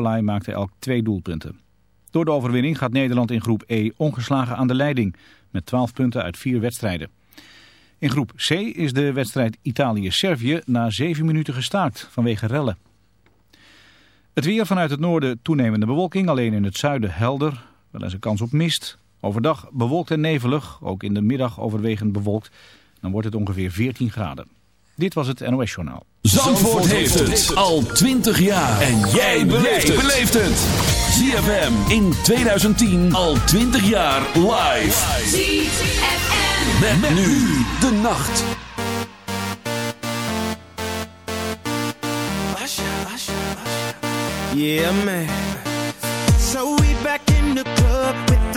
Palai maakte elk twee doelpunten. Door de overwinning gaat Nederland in groep E ongeslagen aan de leiding met 12 punten uit vier wedstrijden. In groep C is de wedstrijd Italië-Servië na 7 minuten gestaakt vanwege rellen. Het weer vanuit het noorden toenemende bewolking, alleen in het zuiden helder. Wel eens een kans op mist. Overdag bewolkt en nevelig, ook in de middag overwegend bewolkt. Dan wordt het ongeveer 14 graden. Dit was het NOS Journaal. Zandvoort, heeft het al 20 jaar. En jij beleeft het. ZFM in 2010 al 20 jaar live. ZFM. Met, met nu de nacht. Yeah, man.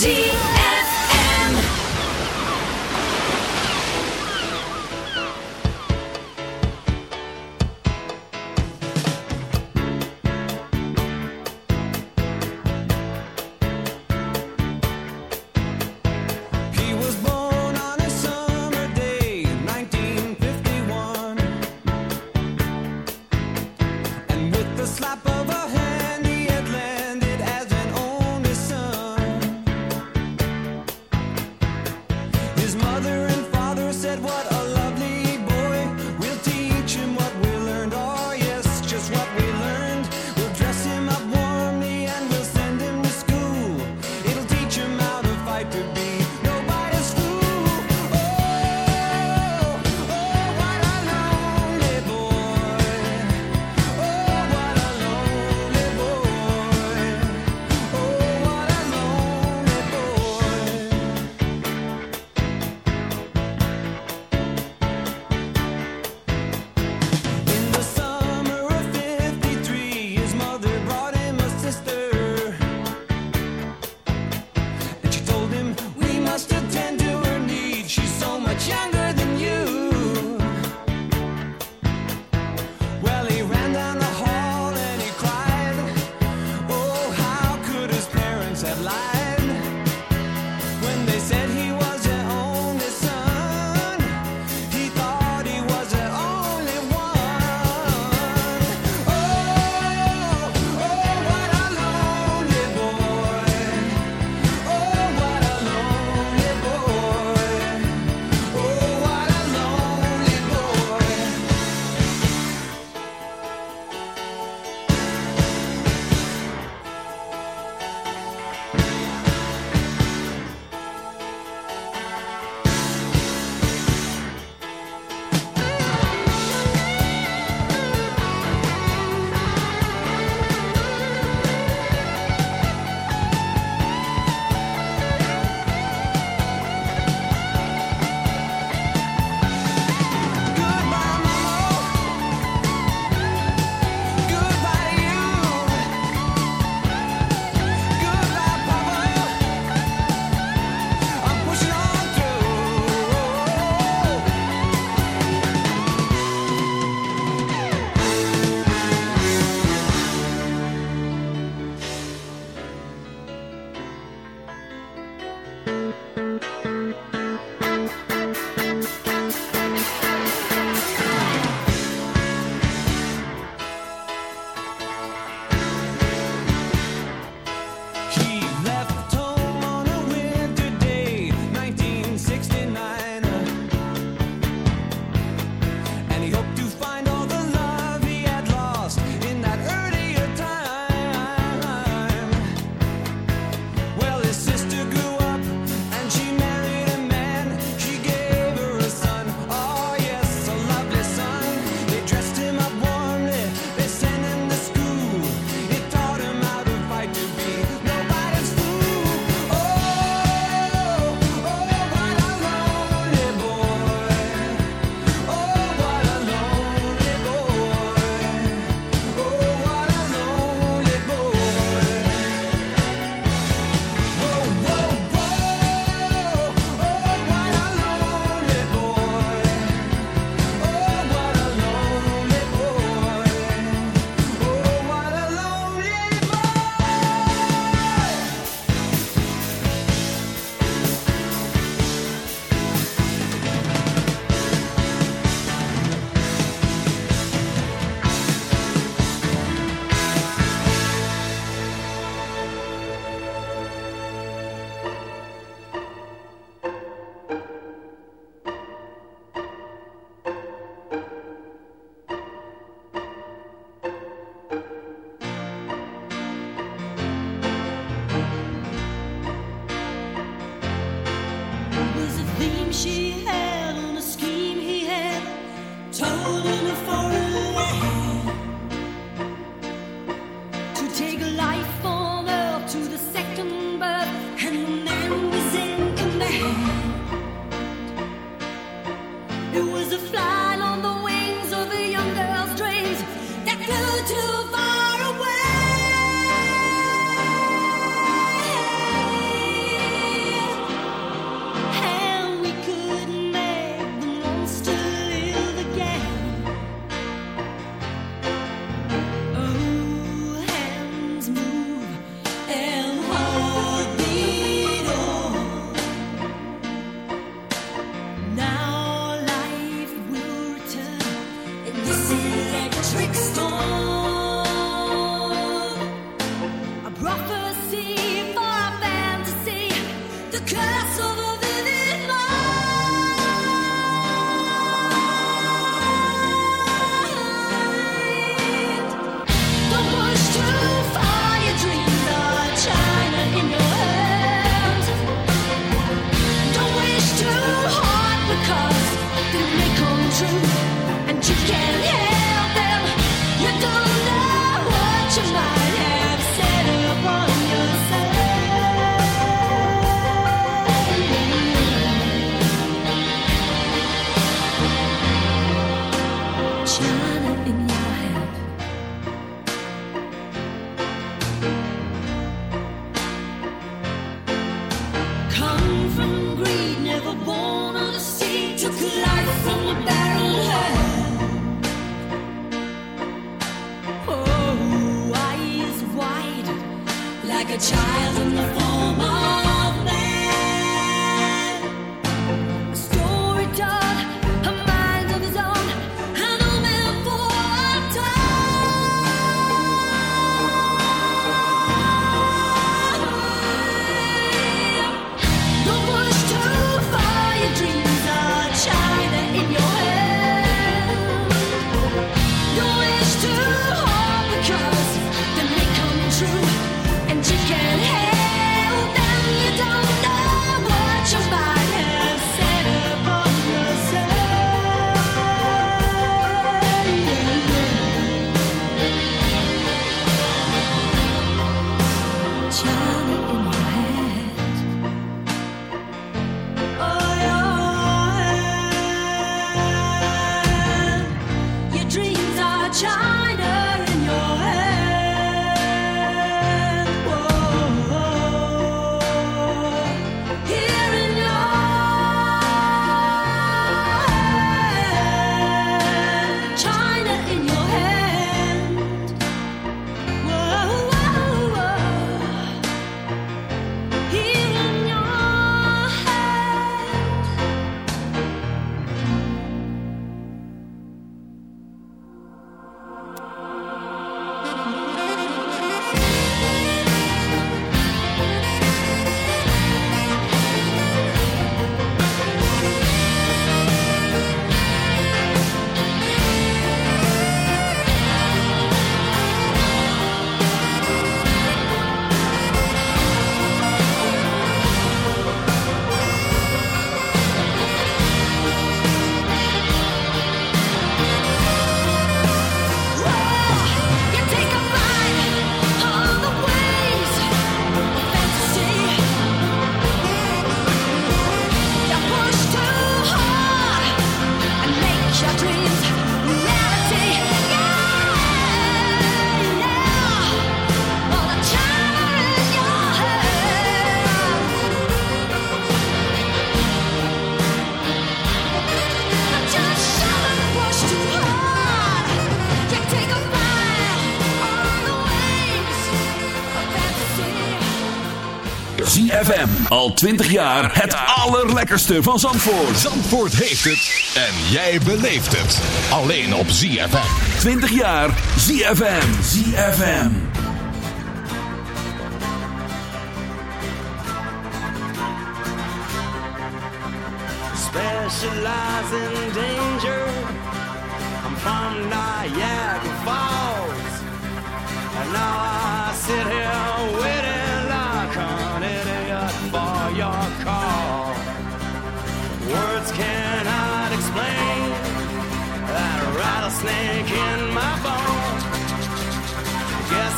Energia. Al 20 jaar het allerlekkerste van Zandvoort. Zandvoort heeft het en jij beleeft het. Alleen op ZFM. 20 jaar ZFM. ZFM. Specialize in danger. I'm from Niagara Falls. And now I sit here.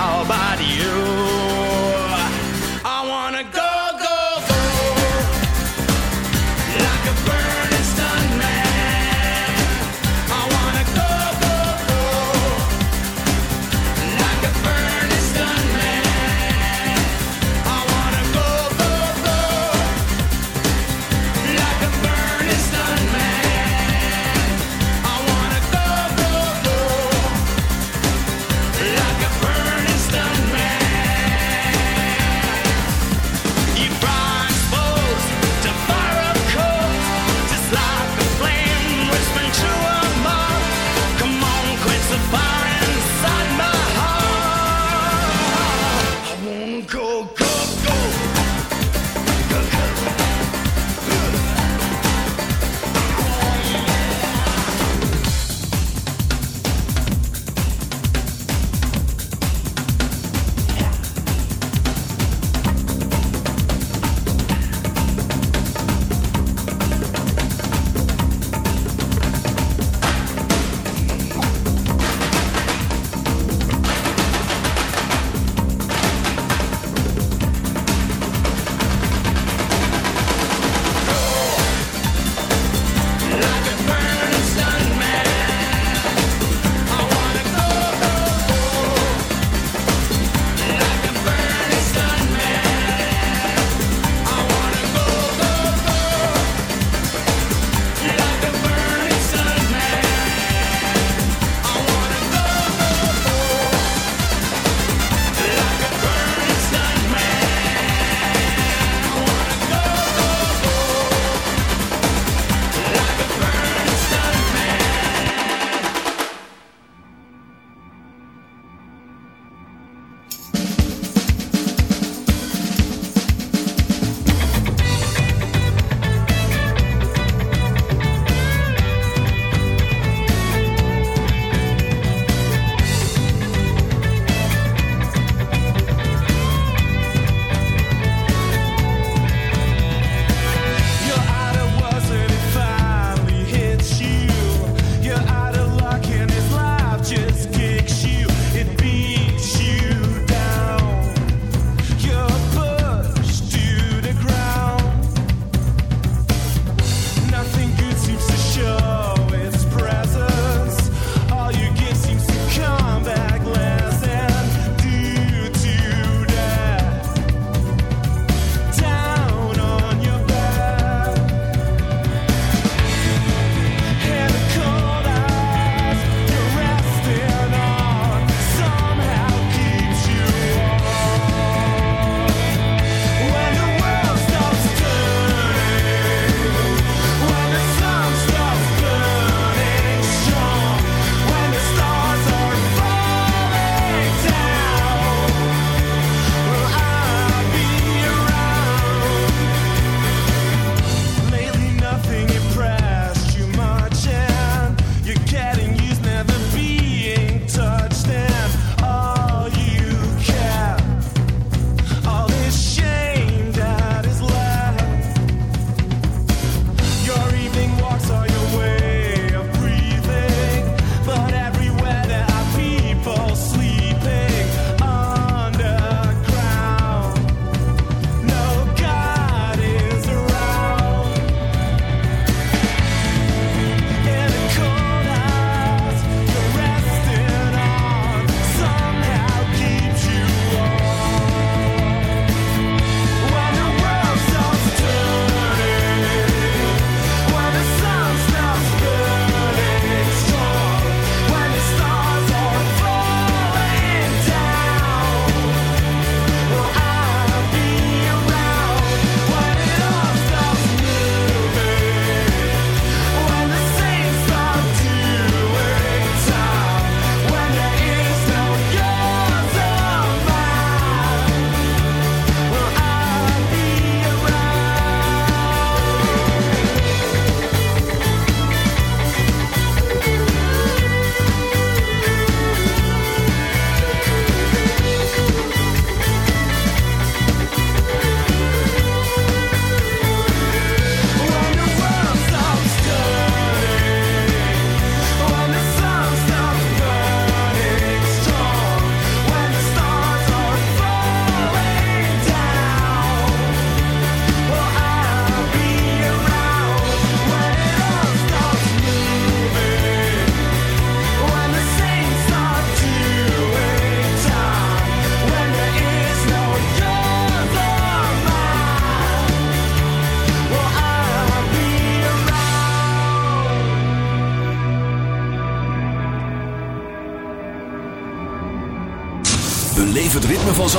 How about you?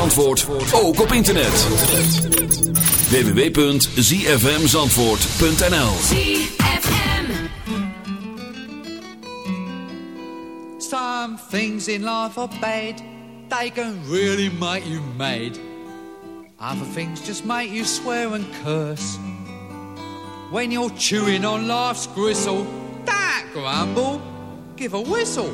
Zandvoort, ook op internet. www.zfmzandvoort.nl ZFM. Some things in life are bad, they can really make you mad. Other things just make you swear and curse. When you're chewing on life's gristle, don't grumble, give a whistle.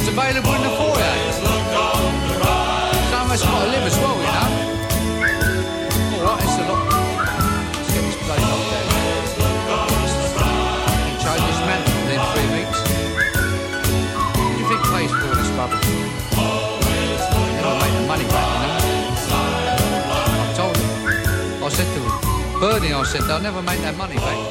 record's available in the foyer. Us got to live as well, you know. Alright, it's a lot. Place for this? Never make the money back, you know. I told him. I said to him, Bernie, I said, they'll never make that money back.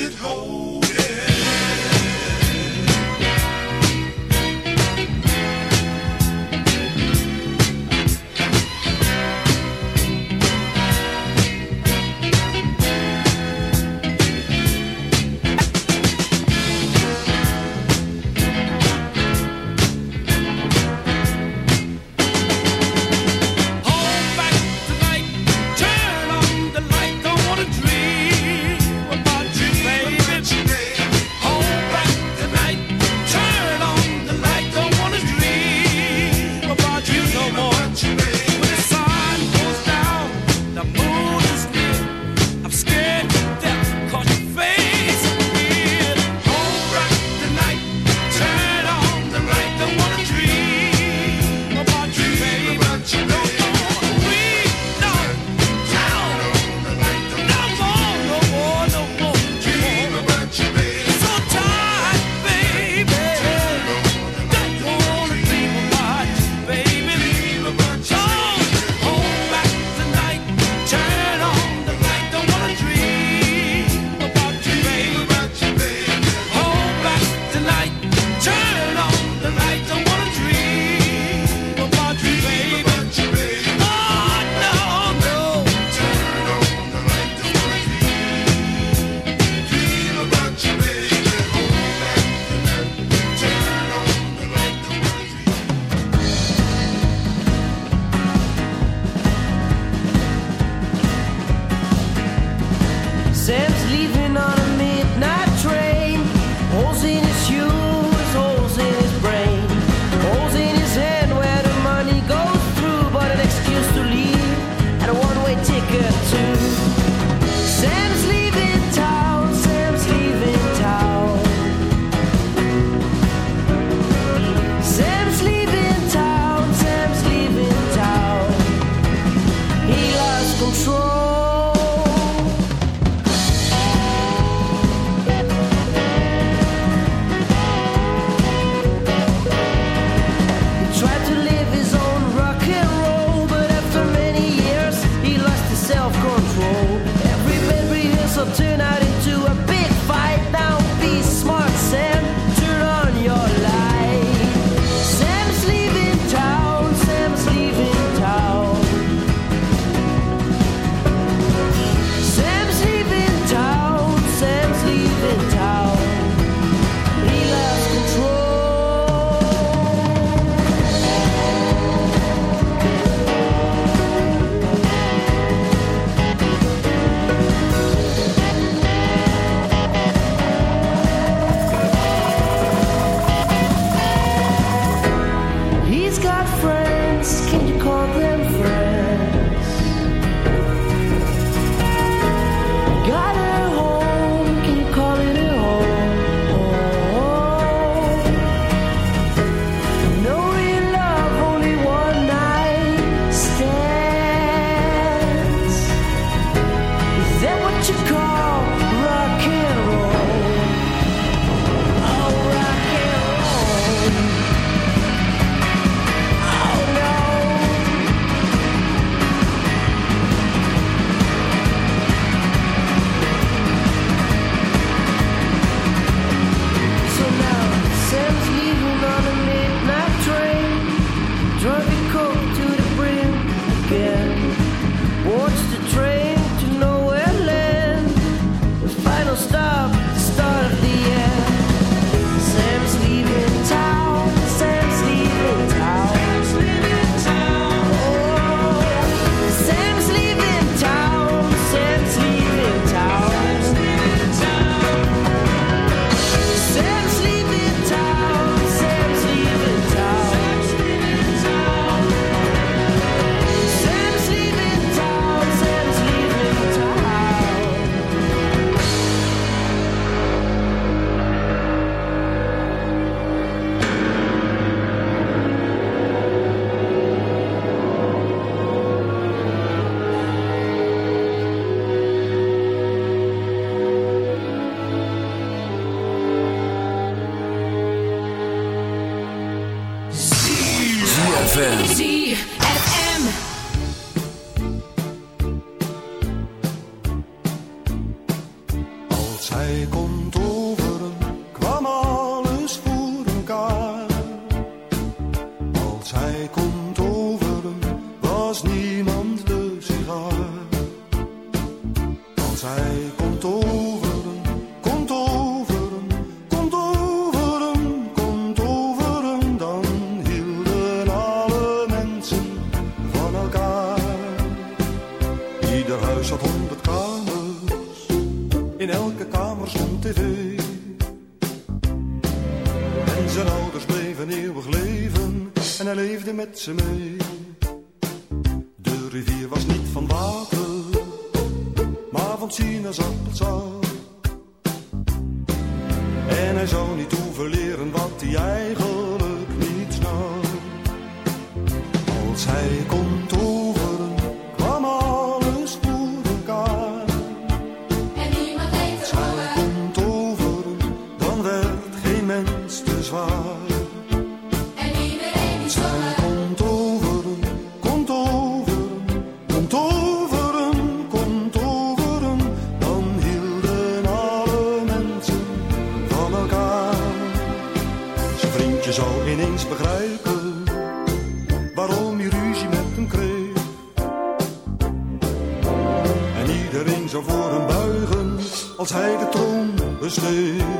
It, hold ze mee. De rivier was niet van water, maar van sinaasappelsap. En hij zou niet hoeven leren wat hij eigenlijk versteht.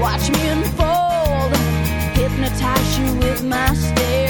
watch me unfold. Hypnotize you with my stare.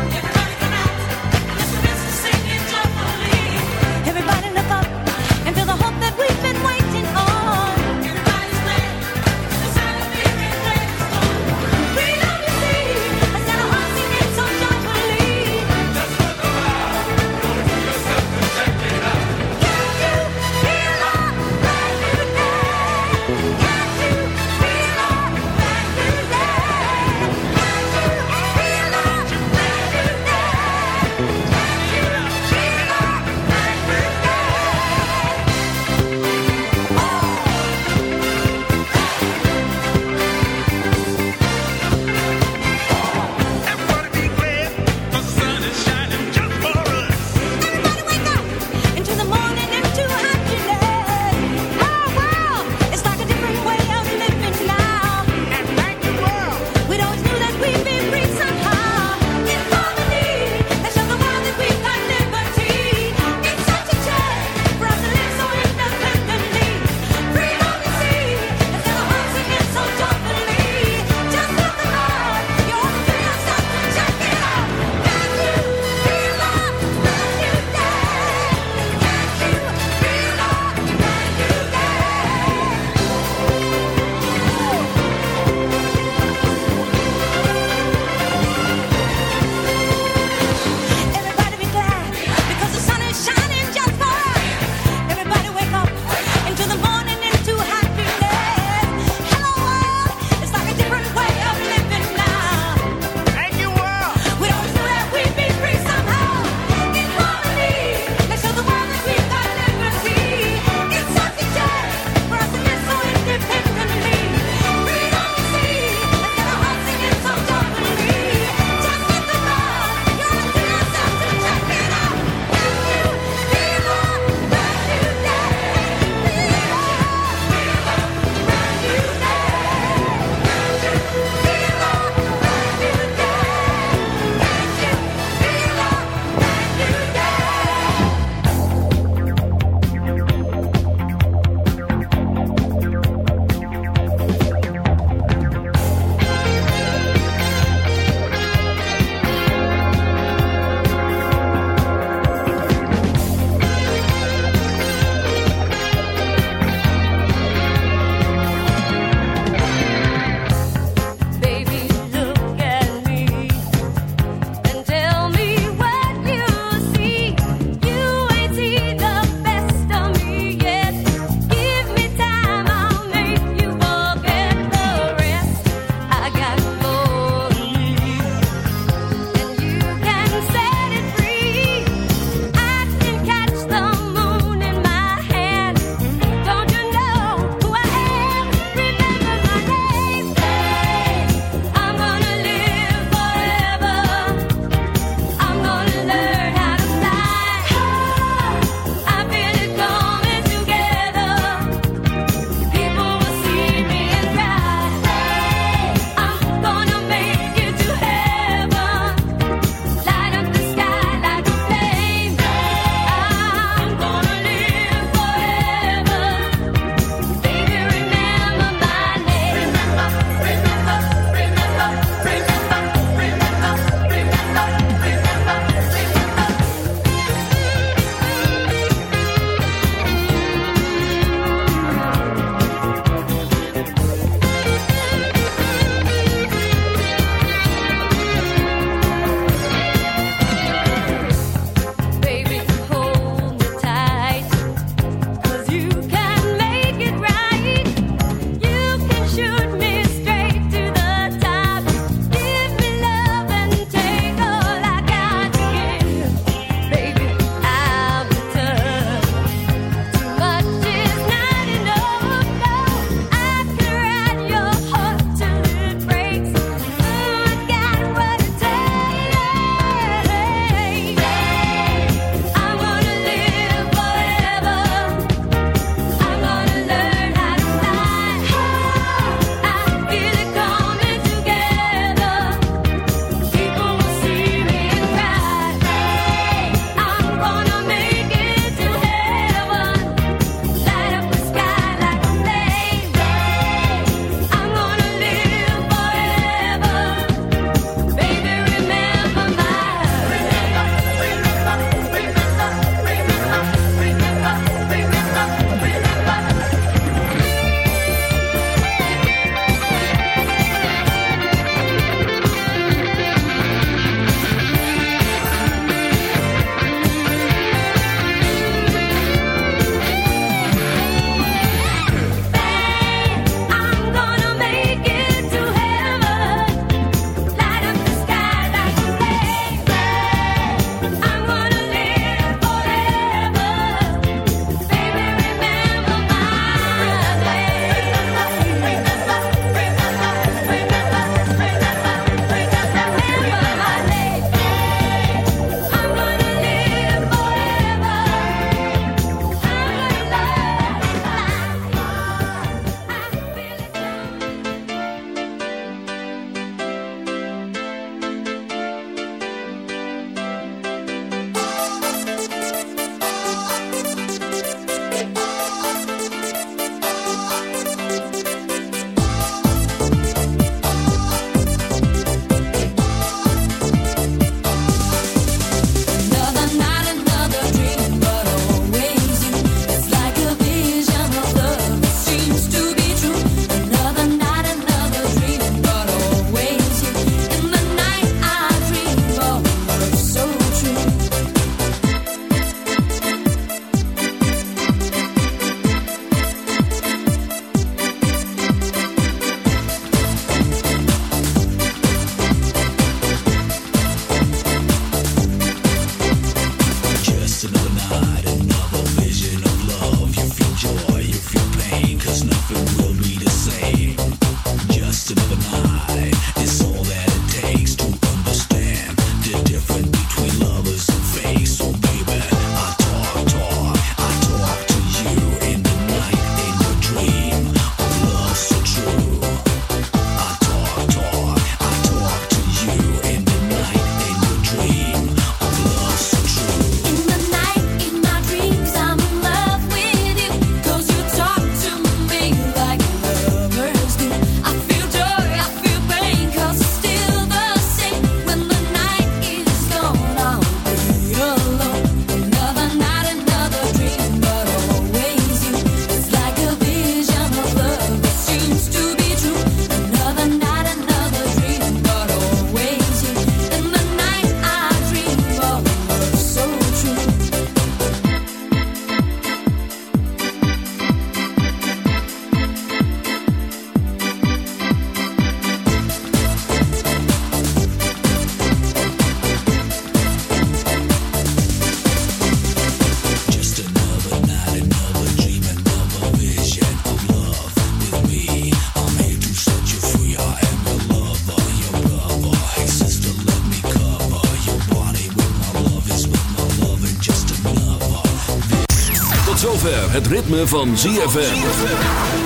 Ritme van ZFM.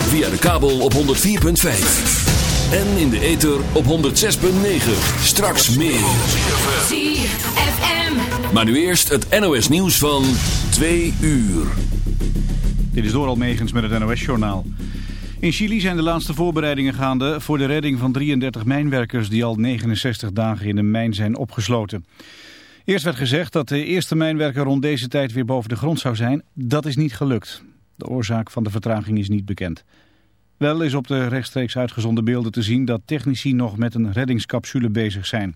Via de kabel op 104.5. En in de ether op 106.9. Straks meer. ZFM. Maar nu eerst het NOS nieuws van 2 uur. Dit is door Almegens met het NOS-journaal. In Chili zijn de laatste voorbereidingen gaande voor de redding van 33 mijnwerkers die al 69 dagen in een mijn zijn opgesloten. Eerst werd gezegd dat de eerste mijnwerker rond deze tijd weer boven de grond zou zijn. Dat is niet gelukt. De oorzaak van de vertraging is niet bekend. Wel is op de rechtstreeks uitgezonden beelden te zien dat technici nog met een reddingscapsule bezig zijn.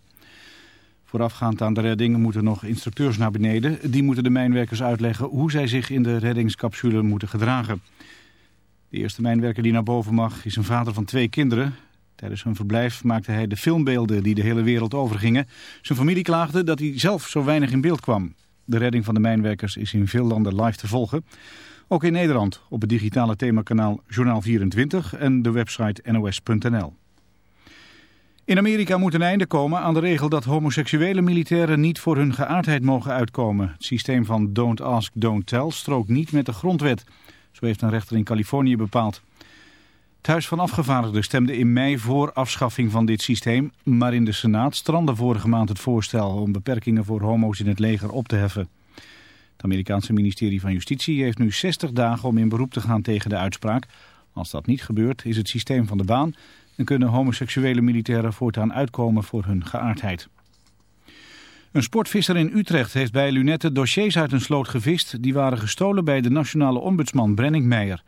Voorafgaand aan de redding moeten nog instructeurs naar beneden. Die moeten de mijnwerkers uitleggen hoe zij zich in de reddingscapsule moeten gedragen. De eerste mijnwerker die naar boven mag is een vader van twee kinderen. Tijdens hun verblijf maakte hij de filmbeelden die de hele wereld overgingen. Zijn familie klaagde dat hij zelf zo weinig in beeld kwam. De redding van de mijnwerkers is in veel landen live te volgen. Ook in Nederland op het digitale themakanaal Journaal 24 en de website nos.nl. In Amerika moet een einde komen aan de regel dat homoseksuele militairen niet voor hun geaardheid mogen uitkomen. Het systeem van don't ask, don't tell strookt niet met de grondwet. Zo heeft een rechter in Californië bepaald. Het Huis van Afgevaardigden stemde in mei voor afschaffing van dit systeem, maar in de Senaat strandde vorige maand het voorstel om beperkingen voor homo's in het leger op te heffen. Het Amerikaanse ministerie van Justitie heeft nu 60 dagen om in beroep te gaan tegen de uitspraak. Als dat niet gebeurt is het systeem van de baan en kunnen homoseksuele militairen voortaan uitkomen voor hun geaardheid. Een sportvisser in Utrecht heeft bij Lunette dossiers uit een sloot gevist. Die waren gestolen bij de nationale ombudsman Brenning Meijer.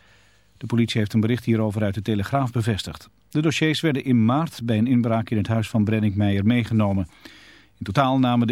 De politie heeft een bericht hierover uit de Telegraaf bevestigd. De dossiers werden in maart bij een inbraak in het huis van Brenning Meijer meegenomen. In totaal namen de